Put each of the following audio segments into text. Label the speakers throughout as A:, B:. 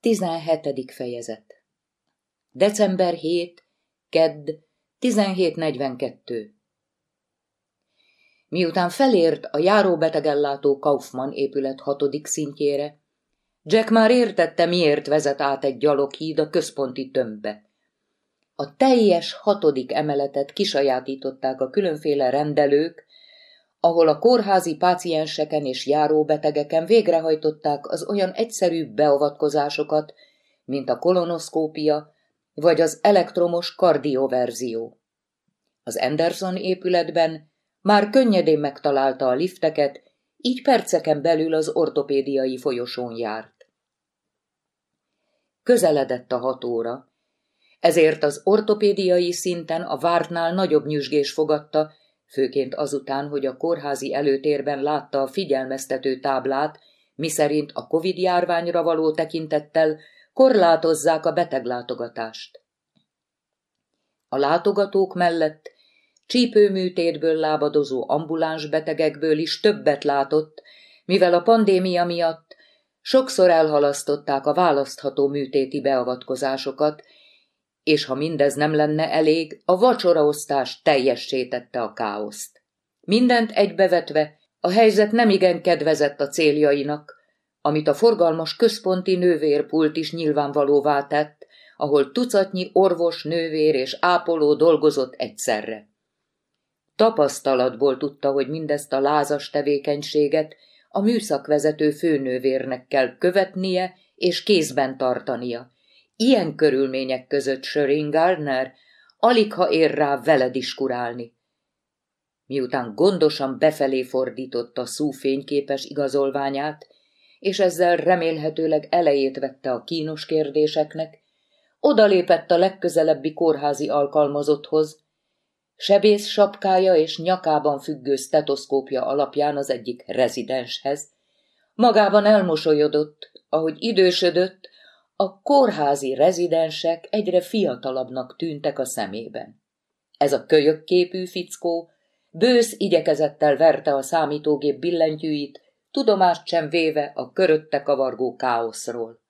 A: 17. fejezet December 7, Kedd, 1742 Miután felért a járóbetegellátó Kaufmann épület hatodik szintjére, Jack már értette, miért vezet át egy gyaloghíd a központi tömbbe. A teljes hatodik emeletet kisajátították a különféle rendelők, ahol a kórházi pácienseken és járóbetegeken végrehajtották az olyan egyszerű beavatkozásokat, mint a kolonoszkópia vagy az elektromos kardioverzió. Az Anderson épületben már könnyedén megtalálta a lifteket, így perceken belül az ortopédiai folyosón járt. Közeledett a hat óra, ezért az ortopédiai szinten a vártnál nagyobb nyüzsgés fogadta, főként azután, hogy a kórházi előtérben látta a figyelmeztető táblát, miszerint a Covid-járványra való tekintettel korlátozzák a beteglátogatást. A látogatók mellett csípőműtétből lábadozó ambuláns betegekből is többet látott, mivel a pandémia miatt sokszor elhalasztották a választható műtéti beavatkozásokat, és ha mindez nem lenne elég, a vacsoraosztás teljesítette a káoszt. Mindent egybevetve, a helyzet nemigen kedvezett a céljainak, amit a forgalmas központi nővérpult is nyilvánvalóvá tett, ahol tucatnyi orvos, nővér és ápoló dolgozott egyszerre. Tapasztalatból tudta, hogy mindezt a lázas tevékenységet a műszakvezető főnővérnek kell követnie és kézben tartania, Ilyen körülmények között Söring Gardner alig ha ér rá vele diskurálni. Miután gondosan befelé fordította szú fényképes igazolványát, és ezzel remélhetőleg elejét vette a kínos kérdéseknek, odalépett a legközelebbi kórházi alkalmazotthoz, sebész sapkája és nyakában függő stetoszkópja alapján az egyik rezidenshez. Magában elmosolyodott, ahogy idősödött, a kórházi rezidensek egyre fiatalabbnak tűntek a szemében. Ez a kölyökképű fickó bősz igyekezettel verte a számítógép billentyűit, tudomást sem véve a körötte kavargó káoszról.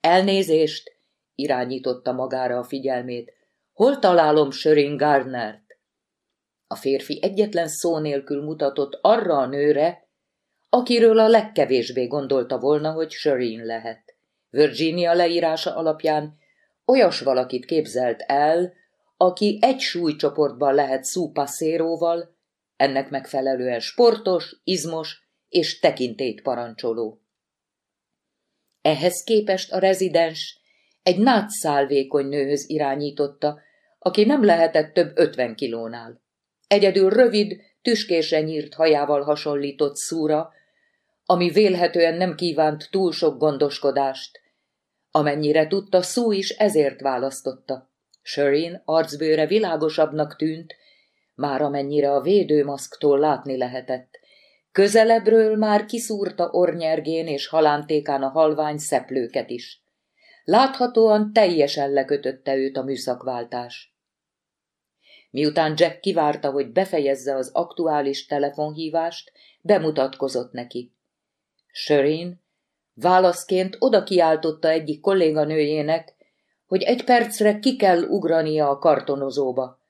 A: Elnézést, irányította magára a figyelmét. Hol találom Söring Gardnert? A férfi egyetlen szó nélkül mutatott arra a nőre, akiről a legkevésbé gondolta volna, hogy Sörin lehet. Virginia leírása alapján olyas valakit képzelt el, aki egy súlycsoportban lehet szúpasszéróval, ennek megfelelően sportos, izmos és tekintét parancsoló. Ehhez képest a rezidens egy nátszálvékony nőhöz irányította, aki nem lehetett több ötven kilónál. Egyedül rövid, tüskésre nyírt hajával hasonlított szúra, ami vélhetően nem kívánt túl sok gondoskodást, Amennyire tudta, szó is ezért választotta. Shereen arcbőre világosabbnak tűnt, már amennyire a védőmaszktól látni lehetett. Közelebbről már kiszúrta ornyergén és halántékán a halvány szeplőket is. Láthatóan teljesen lekötötte őt a műszakváltás. Miután Jack kivárta, hogy befejezze az aktuális telefonhívást, bemutatkozott neki. Sörén Válaszként oda kiáltotta egyik kolléganőjének, hogy egy percre ki kell ugrania a kartonozóba.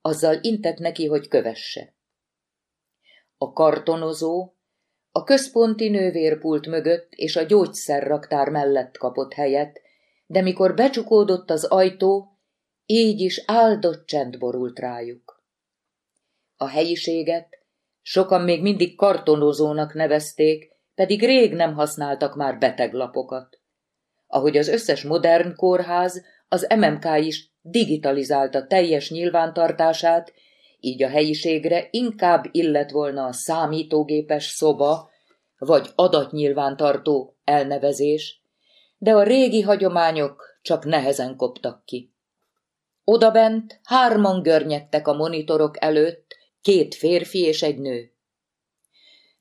A: Azzal intett neki, hogy kövesse. A kartonozó a központi nővérpult mögött és a gyógyszerraktár mellett kapott helyet, de mikor becsukódott az ajtó, így is áldott csend borult rájuk. A helyiséget sokan még mindig kartonozónak nevezték, pedig rég nem használtak már beteglapokat. Ahogy az összes modern kórház, az MMK is digitalizálta teljes nyilvántartását, így a helyiségre inkább illet volna a számítógépes szoba, vagy adatnyilvántartó elnevezés, de a régi hagyományok csak nehezen koptak ki. Odabent hárman görnyedtek a monitorok előtt, két férfi és egy nő.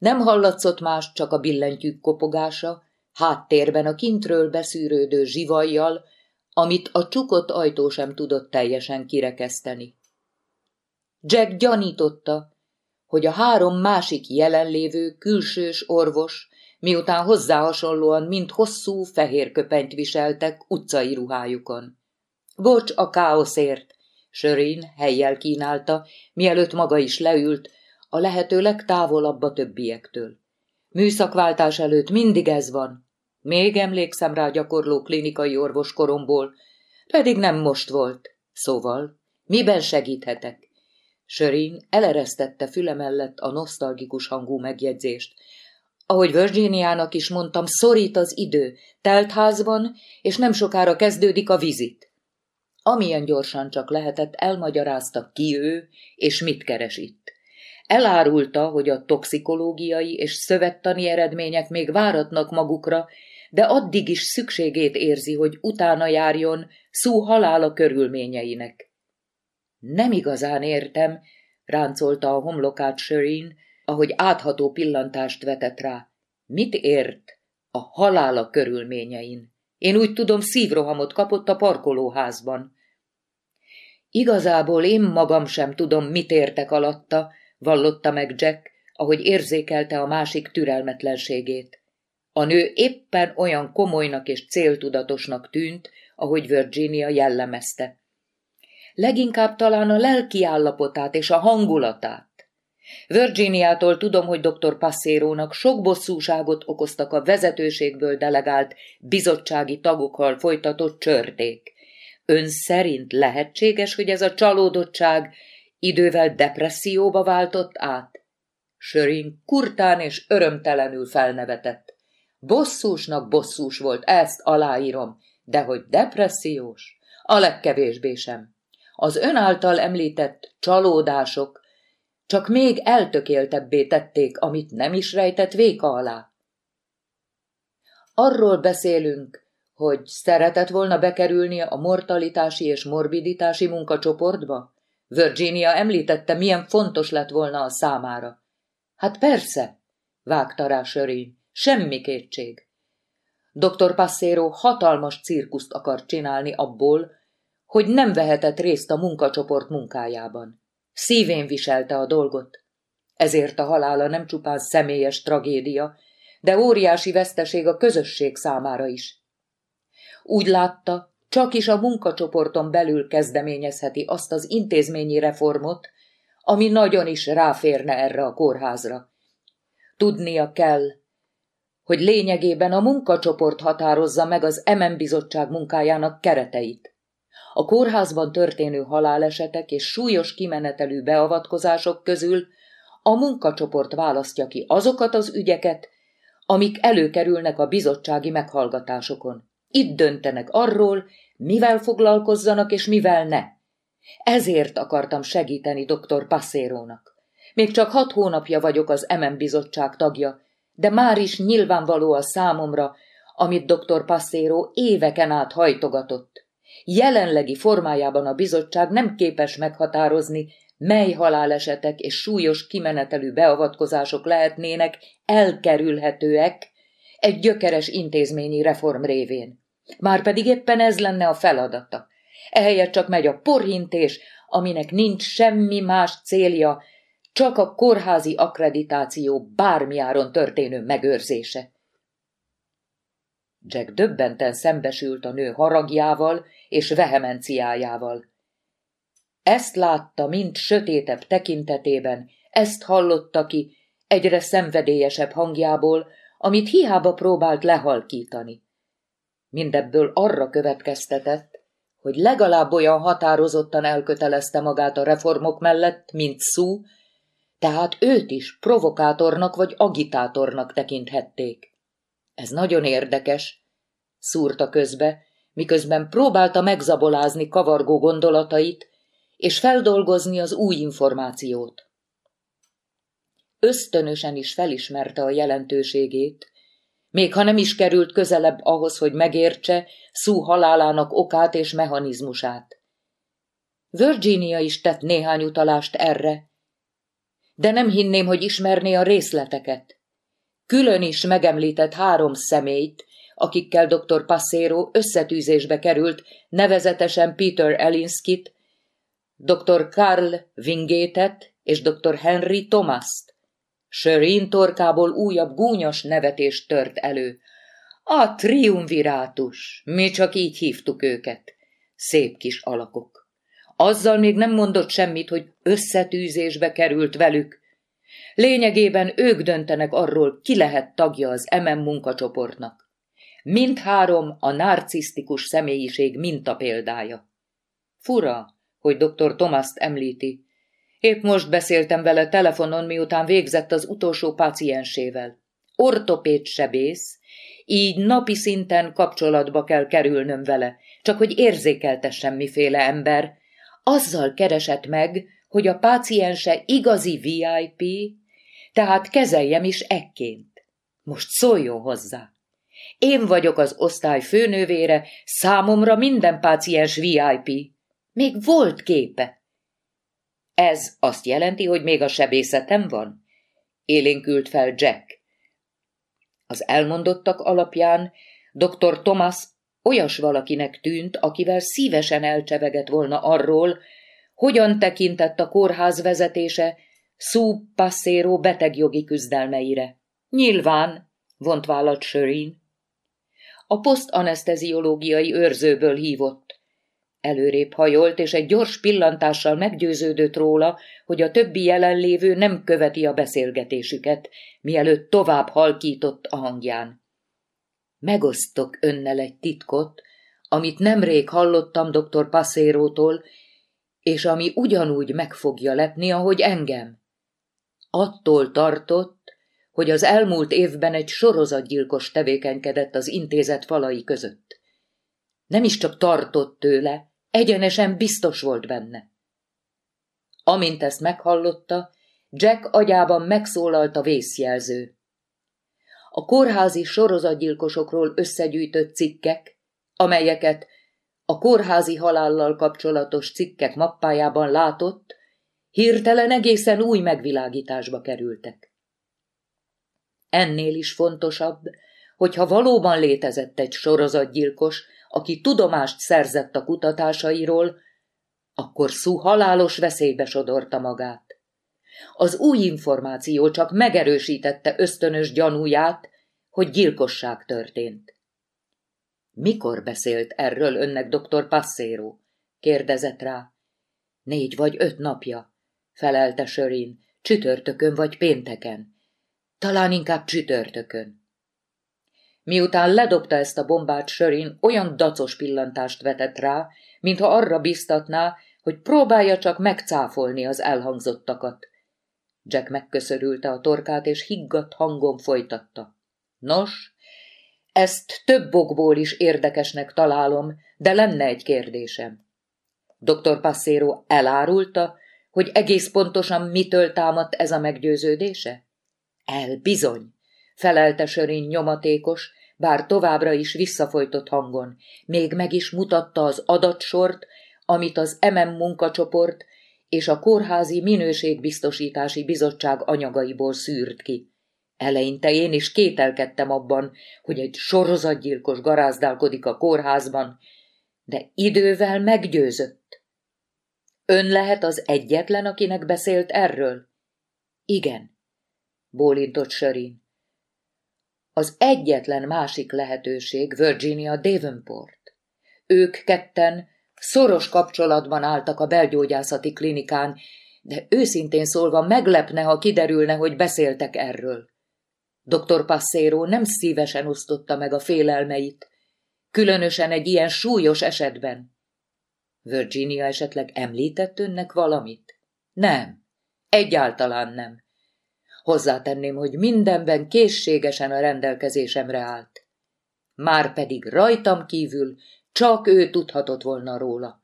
A: Nem hallatszott más, csak a billentyűk kopogása, háttérben a kintről beszűrődő zsivajjal, amit a csukott ajtó sem tudott teljesen kirekeszteni. Jack gyanította, hogy a három másik jelenlévő külsős orvos miután hozzá hasonlóan mind hosszú, fehér köpenyt viseltek utcai ruhájukon. Bocs a káoszért, Sörin helyjel kínálta, mielőtt maga is leült, a lehető legtávolabb a többiektől. Műszakváltás előtt mindig ez van. Még emlékszem rá gyakorló klinikai orvos koromból, pedig nem most volt. Szóval, miben segíthetek? Sörin eleresztette füle mellett a nosztalgikus hangú megjegyzést. Ahogy Virginiának is mondtam, szorít az idő, teltházban, és nem sokára kezdődik a vizit. Amilyen gyorsan csak lehetett, elmagyarázta ki ő, és mit keres itt. Elárulta, hogy a toxikológiai és szövettani eredmények még váratnak magukra, de addig is szükségét érzi, hogy utána járjon szó halála körülményeinek. Nem igazán értem, ráncolta a homlokát Sörin, ahogy átható pillantást vetett rá. Mit ért a halála körülményein? Én úgy tudom, szívrohamot kapott a parkolóházban. Igazából én magam sem tudom, mit értek alatta, vallotta meg Jack, ahogy érzékelte a másik türelmetlenségét. A nő éppen olyan komolynak és céltudatosnak tűnt, ahogy Virginia jellemezte. Leginkább talán a lelki állapotát és a hangulatát. Virginiától tudom, hogy dr. Passérónak sok bosszúságot okoztak a vezetőségből delegált bizottsági tagokkal folytatott csörték. Ön szerint lehetséges, hogy ez a csalódottság idővel depresszióba váltott át? Sörin kurtán és örömtelenül felnevetett. Bosszúsnak bosszús volt, ezt aláírom, de hogy depressziós, a legkevésbé sem. Az ön által említett csalódások csak még eltökéltebbé tették, amit nem is rejtett véka alá. Arról beszélünk, hogy szeretett volna bekerülni a mortalitási és morbiditási munkacsoportba? Virginia említette, milyen fontos lett volna a számára. Hát persze, vágta rá Sörin, semmi kétség. Dr. Passero hatalmas cirkuszt akart csinálni abból, hogy nem vehetett részt a munkacsoport munkájában. Szívén viselte a dolgot. Ezért a halála nem csupán személyes tragédia, de óriási veszteség a közösség számára is. Úgy látta, csak is a munkacsoporton belül kezdeményezheti azt az intézményi reformot, ami nagyon is ráférne erre a kórházra. Tudnia kell, hogy lényegében a munkacsoport határozza meg az MM bizottság munkájának kereteit. A kórházban történő halálesetek és súlyos kimenetelű beavatkozások közül a munkacsoport választja ki azokat az ügyeket, amik előkerülnek a bizottsági meghallgatásokon. Itt döntenek arról, mivel foglalkozzanak és mivel ne. Ezért akartam segíteni dr. Passérónak. Még csak hat hónapja vagyok az MM bizottság tagja, de már is nyilvánvaló a számomra, amit dr. Passero éveken át hajtogatott. Jelenlegi formájában a bizottság nem képes meghatározni, mely halálesetek és súlyos kimenetelű beavatkozások lehetnének elkerülhetőek egy gyökeres intézményi reform révén. Márpedig éppen ez lenne a feladata. Ehelyett csak megy a porhintés, aminek nincs semmi más célja, csak a kórházi akkreditáció bármiáron történő megőrzése. Jack döbbenten szembesült a nő haragjával és vehemenciájával. Ezt látta mind sötétebb tekintetében, ezt hallotta ki egyre szenvedélyesebb hangjából, amit hiába próbált lehalkítani. Mindebből arra következtetett, hogy legalább olyan határozottan elkötelezte magát a reformok mellett, mint Szú, tehát őt is provokátornak vagy agitátornak tekinthették. Ez nagyon érdekes, szúrta közbe, miközben próbálta megzabolázni kavargó gondolatait, és feldolgozni az új információt. Ösztönösen is felismerte a jelentőségét, még ha nem is került közelebb ahhoz, hogy megértse Szú halálának okát és mechanizmusát. Virginia is tett néhány utalást erre, de nem hinném, hogy ismerné a részleteket. Külön is megemlített három személyt, akikkel dr. Passero összetűzésbe került, nevezetesen Peter Elinskit, dr. Karl Wingétet és dr. Henry Thomas-t. Sörin torkából újabb gúnyos nevetés tört elő. A triumvirátus, mi csak így hívtuk őket. Szép kis alakok. Azzal még nem mondott semmit, hogy összetűzésbe került velük. Lényegében ők döntenek arról, ki lehet tagja az MM munkacsoportnak. Mindhárom a narcisztikus személyiség mintapéldája. Fura, hogy dr. Tomaszt említi. Épp most beszéltem vele telefonon, miután végzett az utolsó páciensével. Ortopéd sebész, így napi szinten kapcsolatba kell kerülnöm vele, csak hogy érzékeltessem miféle ember. Azzal keresett meg, hogy a páciense igazi VIP, tehát kezeljem is ekként. Most szóljon hozzá. Én vagyok az osztály főnővére, számomra minden páciens VIP. Még volt képe. Ez azt jelenti, hogy még a sebészetem van? Élénkült fel Jack. Az elmondottak alapján dr. Thomas olyas valakinek tűnt, akivel szívesen elcsevegett volna arról, hogyan tekintett a kórház vezetése Sue betegjogi küzdelmeire. Nyilván, vont vállat Sörin. A posztaneszteziológiai őrzőből hívott. Előrébb hajolt, és egy gyors pillantással meggyőződött róla, hogy a többi jelenlévő nem követi a beszélgetésüket, mielőtt tovább halkított a hangján. Megosztok önnel egy titkot, amit nemrég hallottam dr. Passérótól, és ami ugyanúgy meg fogja lepni, ahogy engem. Attól tartott, hogy az elmúlt évben egy sorozatgyilkos tevékenykedett az intézet falai között. Nem is csak tartott tőle, egyenesen biztos volt benne. Amint ezt meghallotta, Jack agyában megszólalt a vészjelző. A kórházi sorozatgyilkosokról összegyűjtött cikkek, amelyeket a kórházi halállal kapcsolatos cikkek mappájában látott, hirtelen egészen új megvilágításba kerültek. Ennél is fontosabb, hogyha valóban létezett egy sorozatgyilkos, aki tudomást szerzett a kutatásairól, akkor Szú halálos veszélybe sodorta magát. Az új információ csak megerősítette ösztönös gyanúját, hogy gyilkosság történt. Mikor beszélt erről önnek dr. Passero? kérdezett rá. Négy vagy öt napja, felelte Sörin, csütörtökön vagy pénteken. Talán inkább csütörtökön. Miután ledobta ezt a bombát, Sörin olyan dacos pillantást vetett rá, mintha arra biztatná, hogy próbálja csak megcáfolni az elhangzottakat. Jack megköszörülte a torkát, és higgadt hangon folytatta. Nos, ezt több okból is érdekesnek találom, de lenne egy kérdésem. Dr. Passero elárulta, hogy egész pontosan mitől támadt ez a meggyőződése? El, bizony, felelte Sörény nyomatékos, bár továbbra is visszafolytott hangon. Még meg is mutatta az adatsort, amit az MM munkacsoport és a Kórházi Minőségbiztosítási Bizottság anyagaiból szűrt ki. Eleinte én is kételkedtem abban, hogy egy sorozatgyilkos garázdálkodik a kórházban, de idővel meggyőzött. Ön lehet az egyetlen, akinek beszélt erről? Igen, bólintott Sörin. Az egyetlen másik lehetőség Virginia Davenport. Ők ketten szoros kapcsolatban álltak a belgyógyászati klinikán, de őszintén szólva meglepne, ha kiderülne, hogy beszéltek erről. Dr. Passero nem szívesen osztotta meg a félelmeit, különösen egy ilyen súlyos esetben. Virginia esetleg említett önnek valamit? Nem, egyáltalán nem. Hozzátenném, hogy mindenben készségesen a rendelkezésemre állt. Már pedig rajtam kívül csak ő tudhatott volna róla.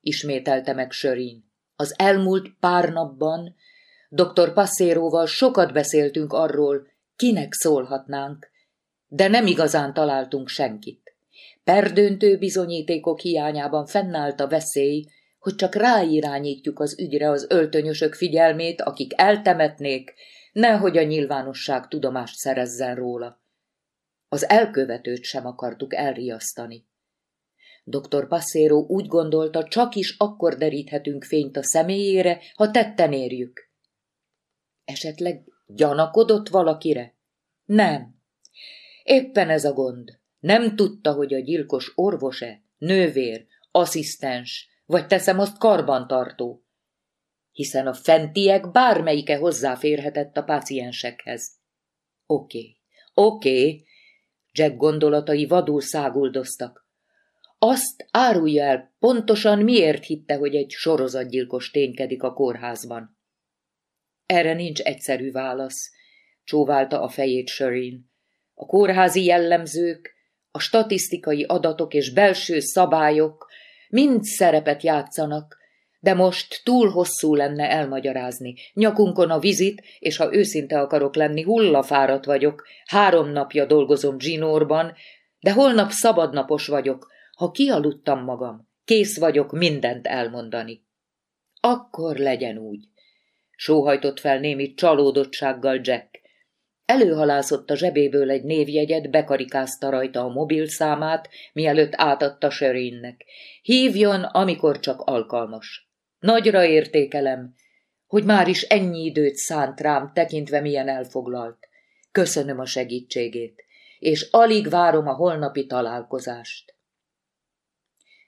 A: Ismételte meg Sörin. Az elmúlt pár napban dr. Passéróval sokat beszéltünk arról, kinek szólhatnánk, de nem igazán találtunk senkit. Perdöntő bizonyítékok hiányában fennállt a veszély, hogy csak ráirányítjuk az ügyre az öltönyösök figyelmét, akik eltemetnék, nehogy a nyilvánosság tudomást szerezzen róla. Az elkövetőt sem akartuk elriasztani. Dr. Passero úgy gondolta, csak is akkor deríthetünk fényt a személyére, ha tetten érjük. Esetleg Gyanakodott valakire? Nem. Éppen ez a gond. Nem tudta, hogy a gyilkos orvos-e, nővér, asszisztens, vagy teszem azt karbantartó. Hiszen a fentiek bármelyike hozzáférhetett a páciensekhez. Oké, oké. Jack gondolatai vadul száguldoztak. Azt árulja el, pontosan miért hitte, hogy egy sorozatgyilkos ténykedik a kórházban. Erre nincs egyszerű válasz, csóválta a fejét Sörin. A kórházi jellemzők, a statisztikai adatok és belső szabályok mind szerepet játszanak, de most túl hosszú lenne elmagyarázni. Nyakunkon a vizit, és ha őszinte akarok lenni, hullafáradt vagyok. Három napja dolgozom Ginorban, de holnap szabadnapos vagyok. Ha kialudtam magam, kész vagyok mindent elmondani. Akkor legyen úgy. Sóhajtott fel némi csalódottsággal Jack. Előhalászott a zsebéből egy névjegyet, bekarikázta rajta a mobilszámát, mielőtt átadta Sörinnek. Hívjon, amikor csak alkalmas. Nagyra értékelem, hogy már is ennyi időt szánt rám, tekintve milyen elfoglalt. Köszönöm a segítségét, és alig várom a holnapi találkozást.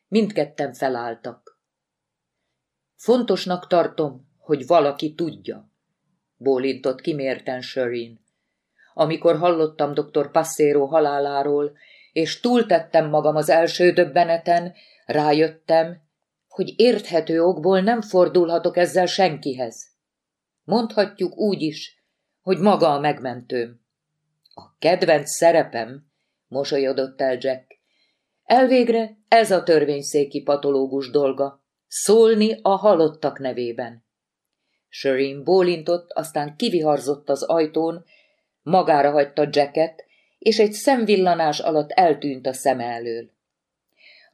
A: Mindketten felálltak. Fontosnak tartom, hogy valaki tudja, bólintott kimérten Sörin. Amikor hallottam dr. Passero haláláról, és túltettem magam az első döbbeneten, rájöttem, hogy érthető okból nem fordulhatok ezzel senkihez. Mondhatjuk úgy is, hogy maga a megmentőm. A kedvenc szerepem, mosolyodott el Jack. Elvégre ez a törvényszéki patológus dolga, szólni a halottak nevében. Shireen bólintott, aztán kiviharzott az ajtón, magára hagyta Jacket, és egy szemvillanás alatt eltűnt a szeme elől.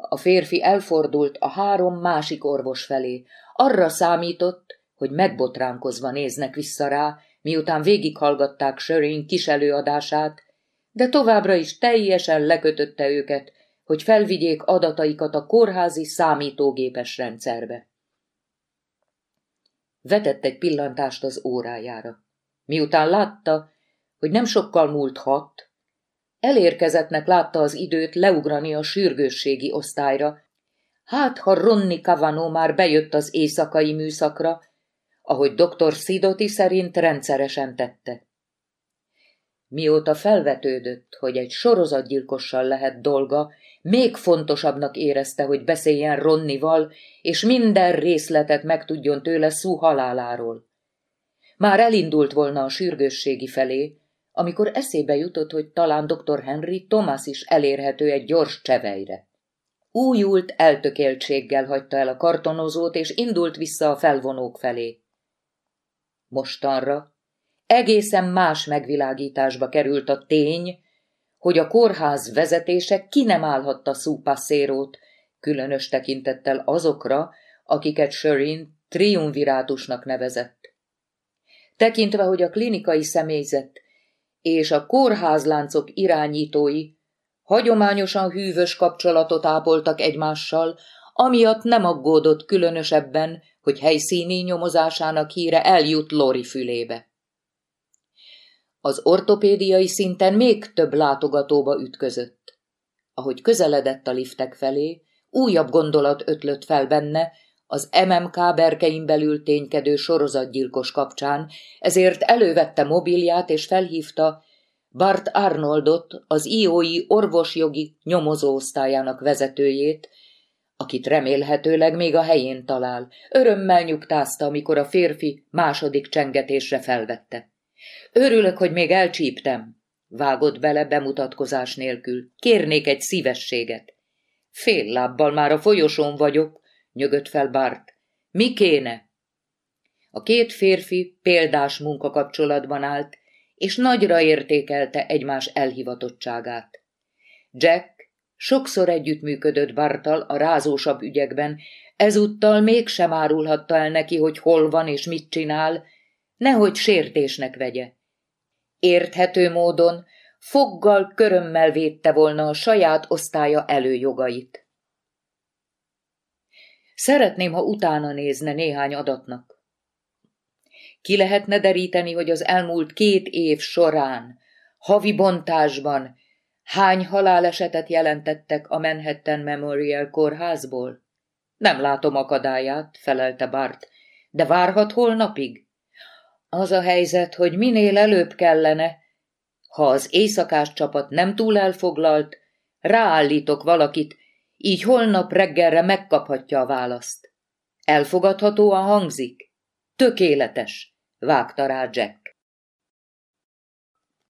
A: A férfi elfordult a három másik orvos felé. Arra számított, hogy megbotránkozva néznek vissza rá, miután végighallgatták Sörény kis előadását, de továbbra is teljesen lekötötte őket, hogy felvigyék adataikat a kórházi számítógépes rendszerbe. Vetett egy pillantást az órájára. Miután látta, hogy nem sokkal múlt hat, Elérkezettnek látta az időt leugrani a sürgősségi osztályra. Hát, ha Ronni Cavano már bejött az éjszakai műszakra, ahogy dr. Szidoti szerint rendszeresen tette. Mióta felvetődött, hogy egy sorozatgyilkossal lehet dolga, még fontosabbnak érezte, hogy beszéljen Ronnival, és minden részletet megtudjon tőle szú haláláról. Már elindult volna a sürgősségi felé, amikor eszébe jutott, hogy talán dr. Henry Thomas is elérhető egy gyors csevejre. Újult eltökéltséggel hagyta el a kartonozót, és indult vissza a felvonók felé. Mostanra egészen más megvilágításba került a tény, hogy a kórház vezetése ki nem állhatta szúpasszérót, különös tekintettel azokra, akiket Sherin triumvirátusnak nevezett. Tekintve, hogy a klinikai személyzet és a kórházláncok irányítói hagyományosan hűvös kapcsolatot ápoltak egymással, amiatt nem aggódott különösebben, hogy helyszíni nyomozásának híre eljut Lori fülébe. Az ortopédiai szinten még több látogatóba ütközött. Ahogy közeledett a liftek felé, újabb gondolat ötlött fel benne, az MMK berkein belül ténykedő sorozatgyilkos kapcsán, ezért elővette mobilját és felhívta Bart Arnoldot, az IOI orvosjogi nyomozóosztályának vezetőjét, akit remélhetőleg még a helyén talál. Örömmel nyugtázta, amikor a férfi második csengetésre felvette. Örülök, hogy még elcsíptem, vágott bele bemutatkozás nélkül. Kérnék egy szívességet. Fél lábbal már a folyosón vagyok, nyögött fel Bart. Mi kéne? A két férfi példás munkakapcsolatban állt, és nagyra értékelte egymás elhivatottságát. Jack sokszor együttműködött Bartal a rázósabb ügyekben, ezúttal mégsem árulhatta el neki, hogy hol van és mit csinál, nehogy sértésnek vegye. Érthető módon foggal körömmel védte volna a saját osztálya előjogait. Szeretném, ha utána nézne néhány adatnak. Ki lehetne deríteni, hogy az elmúlt két év során, havi bontásban hány halálesetet jelentettek a Manhattan Memorial kórházból? Nem látom akadályát, felelte Bart, de várhat holnapig? Az a helyzet, hogy minél előbb kellene. Ha az éjszakás csapat nem túl elfoglalt, ráállítok valakit, így holnap reggelre megkaphatja a választ. Elfogadhatóan hangzik? Tökéletes, vágta rá Jack.